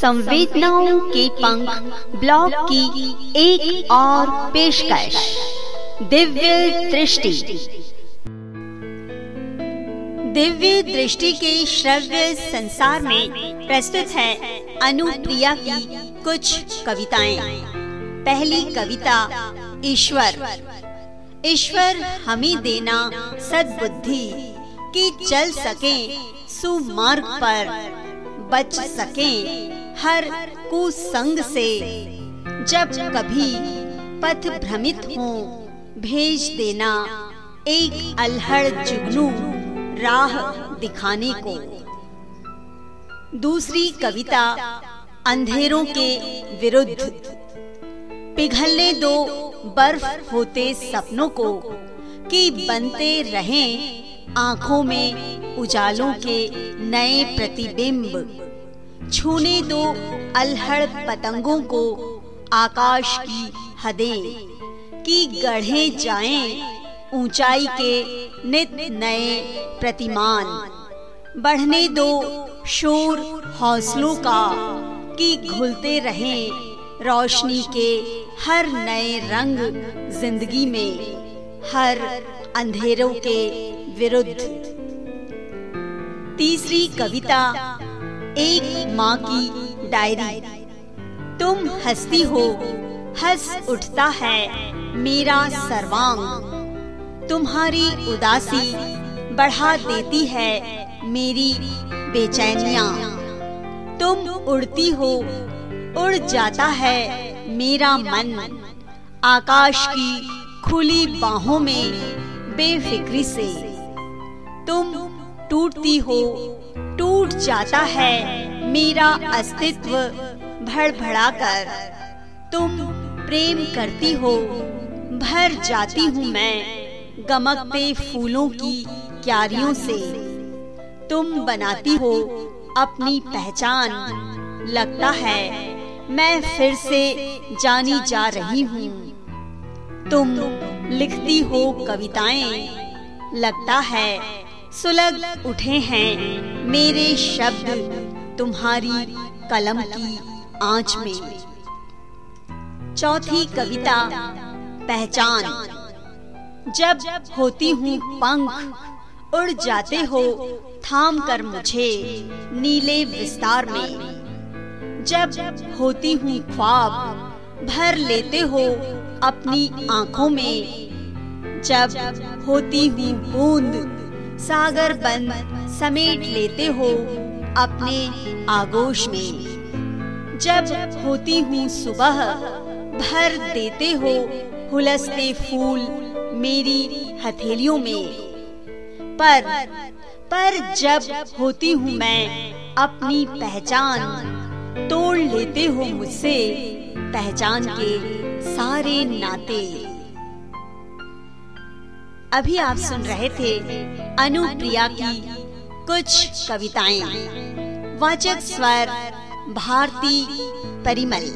संवेदनाओं के पंख ब्लॉग की एक और पेशकश। दिव्य दृष्टि। दिव्य दृष्टि के श्रव्य संसार में प्रस्तुत है अनुप्रिया की कुछ कविताएँ। पहली कविता, ईश्वर। ईश्वर हमें देना सद्बुद्धि कि चल सके, सुमार्ग पर बच सके। हर कुसंग से। जब कभी पथ भ्रमित हो, भेज देना एक अलहड़ जुगनू राह दिखाने को। दूसरी कविता, अंधेरों के विरुद्ध। पिघलने दो बर्फ़ होते सपनों को, कि बनते रहें आँखों में उजालों के नए प्रतिबिंब। छूने दो अलहड़ पतंगों को आकाश की हदें, कि गढ़े जाएँ ऊंचाई के नित नए प्रतिमान। बढ़ने दो शोर हौसलों का, कि घुलते रहें रोशनी के हर नए रंग ज़िंदगी में, हर अंधेरों के विरुद्ध। तीसरी कविता एक माँ की डायरी। तुम हंसती हो, हंस उठता है मेरा सर्वांग। तुम्हारी उदासी बढ़ा देती है मेरी बेचैनिया। तुम उड़ती हो, उड़ जाता है मेरा मन। आकाश की खुली बाहों में बेफिक्री से। तुम टूटती हो टूट जाता है। मेरा अस्तित्व भड़भड़ा कर तुम प्रेम करती हो, भर जाती हूँ मैं गमकते फूलों की क्यारियों से। तुम बनाती हो अपनी पहचान, लगता है मैं फिर से जानी जा रही हूँ। तुम लिखती हो कविताएँ, लगता है सुलग उठे हैं। मेरे शब्द तुम्हारी कलम की आँच में। चौथी कविता, पहचान। जब होती हूँ पंख, उड़ जाते हो थाम कर मुझे नीले विस्तार में। जब होती हूँ ख्वाब, भर लेते हो अपनी आँखों में। जब होती हूँ बूंद सागर बंद समेट लेते हो अपने आगोश में। जब होती हूँ सुबह, भर देते हो हुलसते फूल मेरी हथेलियों में। पर पर जब होती हूँ मैं अपनी पहचान, तोड़ लेते हो मुझसे पहचान के सारे नाते। अभी आप सुन रहे थे अनुप्रिया की कुछ कविताएँ। वाचक स्वर भारती परिमल।